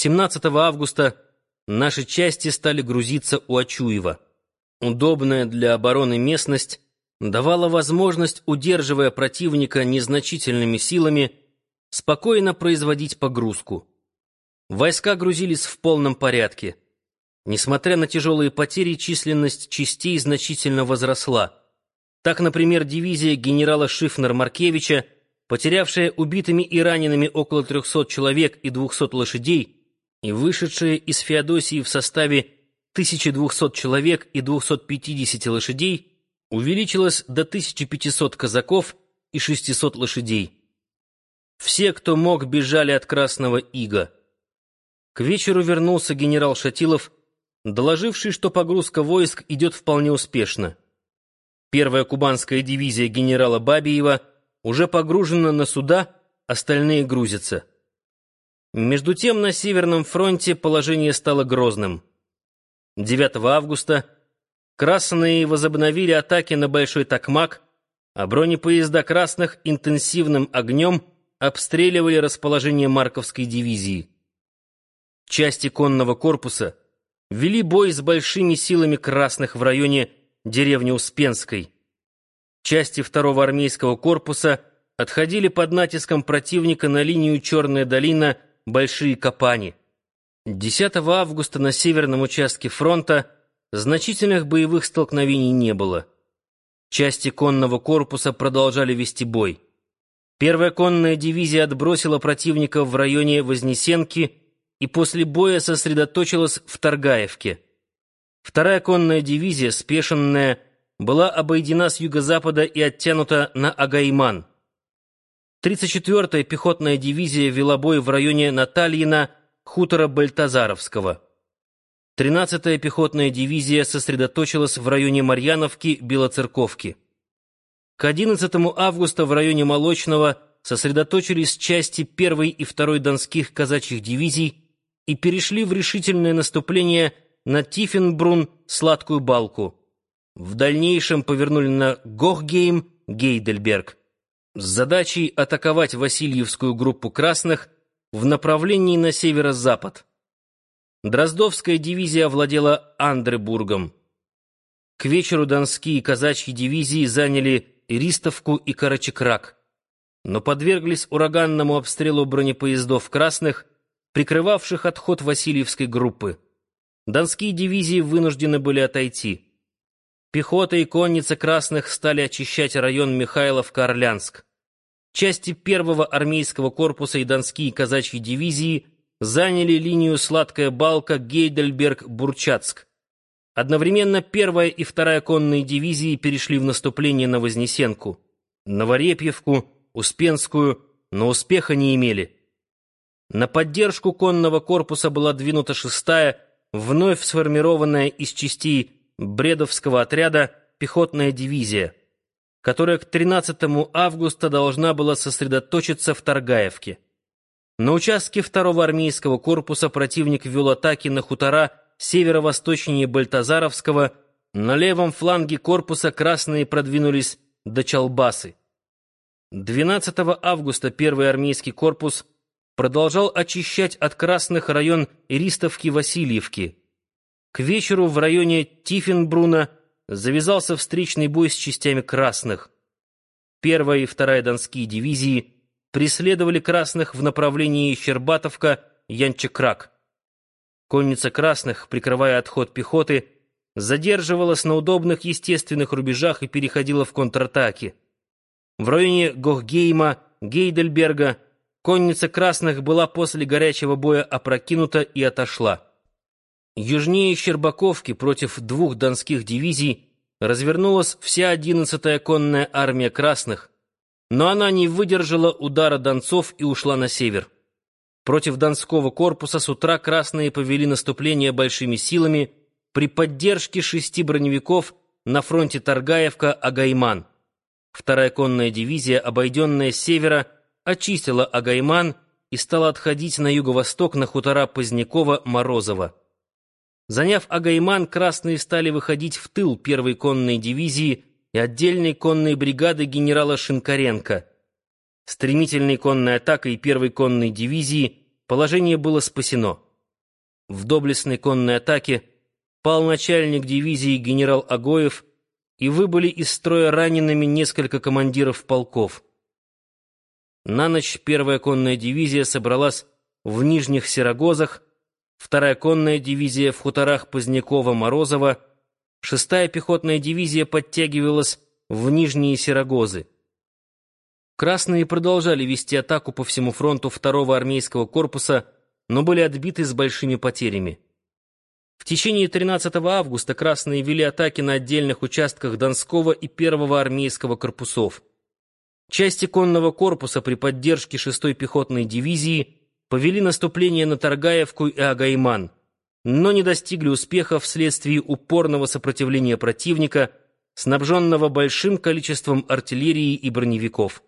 17 августа наши части стали грузиться у Ачуева. Удобная для обороны местность давала возможность, удерживая противника незначительными силами, спокойно производить погрузку. Войска грузились в полном порядке. Несмотря на тяжелые потери, численность частей значительно возросла. Так, например, дивизия генерала Шифнер-Маркевича, потерявшая убитыми и ранеными около 300 человек и 200 лошадей, и вышедшая из Феодосии в составе 1200 человек и 250 лошадей, увеличилась до 1500 казаков и 600 лошадей. Все, кто мог, бежали от Красного Ига. К вечеру вернулся генерал Шатилов, доложивший, что погрузка войск идет вполне успешно. Первая кубанская дивизия генерала Бабиева уже погружена на суда, остальные грузятся. Между тем на Северном фронте положение стало грозным. 9 августа красные возобновили атаки на Большой Токмак, а бронепоезда красных интенсивным огнем обстреливали расположение Марковской дивизии. Части конного корпуса вели бой с большими силами красных в районе деревни Успенской. Части второго армейского корпуса отходили под натиском противника на линию Черная долина Большие Копани. 10 августа на северном участке фронта значительных боевых столкновений не было. Части конного корпуса продолжали вести бой. Первая конная дивизия отбросила противника в районе Вознесенки и после боя сосредоточилась в Торгаевке. Вторая конная дивизия, спешенная, была обойдена с юго-запада и оттянута на Агайман. 34-я пехотная дивизия вела бой в районе Натальина, хутора Бальтазаровского. 13-я пехотная дивизия сосредоточилась в районе Марьяновки, Белоцерковки. К 11 августа в районе Молочного сосредоточились части 1 и 2 донских казачьих дивизий и перешли в решительное наступление на Тифенбрун, Сладкую Балку. В дальнейшем повернули на Гохгейм, Гейдельберг с задачей атаковать Васильевскую группу красных в направлении на северо-запад. Дроздовская дивизия овладела Андребургом. К вечеру донские казачьи дивизии заняли Иристовку и Карачекрак, но подверглись ураганному обстрелу бронепоездов красных, прикрывавших отход Васильевской группы. Донские дивизии вынуждены были отойти. Пехота и конница красных стали очищать район Михайловка-Орлянск. Части первого армейского корпуса и донские казачьи дивизии заняли линию Сладкая Балка, Гейдельберг, Бурчатск. Одновременно первая и вторая конные дивизии перешли в наступление на Вознесенку, Новорепьевку, Успенскую, но успеха не имели. На поддержку конного корпуса была двинута шестая, вновь сформированная из частей Бредовского отряда пехотная дивизия, которая к 13 августа должна была сосредоточиться в Торгаевке. На участке второго армейского корпуса противник вел атаки на хутора северо-восточнее Бальтазаровского, на левом фланге корпуса красные продвинулись до Чалбасы. 12 августа первый армейский корпус – продолжал очищать от красных район Иристовки-Васильевки. К вечеру в районе Тифенбруна завязался встречный бой с частями красных. Первая и вторая донские дивизии преследовали красных в направлении Щербатовка, Янчекрак. Конница красных, прикрывая отход пехоты, задерживалась на удобных естественных рубежах и переходила в контратаки. В районе Гохгейма, Гейдельберга, Конница красных была после горячего боя опрокинута и отошла. Южнее Щербаковки против двух донских дивизий развернулась вся одиннадцатая конная армия красных, но она не выдержала удара донцов и ушла на север. Против Донского корпуса с утра красные повели наступление большими силами при поддержке шести броневиков на фронте Торгаевка-Агайман. Вторая конная дивизия, обойденная с севера, очистила Агайман и стала отходить на юго-восток на хутора Позднякова-Морозова. Заняв Агайман, красные стали выходить в тыл первой конной дивизии и отдельной конной бригады генерала Шинкаренко. Стремительной конной атакой первой конной дивизии положение было спасено. В доблестной конной атаке пал начальник дивизии генерал Агоев, и выбыли из строя ранеными несколько командиров полков. На ночь первая конная дивизия собралась в Нижних Серогозах, вторая конная дивизия в хуторах Позднякова-Морозова, шестая пехотная дивизия подтягивалась в Нижние Серогозы. Красные продолжали вести атаку по всему фронту второго армейского корпуса, но были отбиты с большими потерями. В течение 13 августа красные вели атаки на отдельных участках Донского и Первого армейского корпусов. Части конного корпуса при поддержке 6-й пехотной дивизии повели наступление на Торгаевку и Агайман, но не достигли успеха вследствие упорного сопротивления противника, снабженного большим количеством артиллерии и броневиков.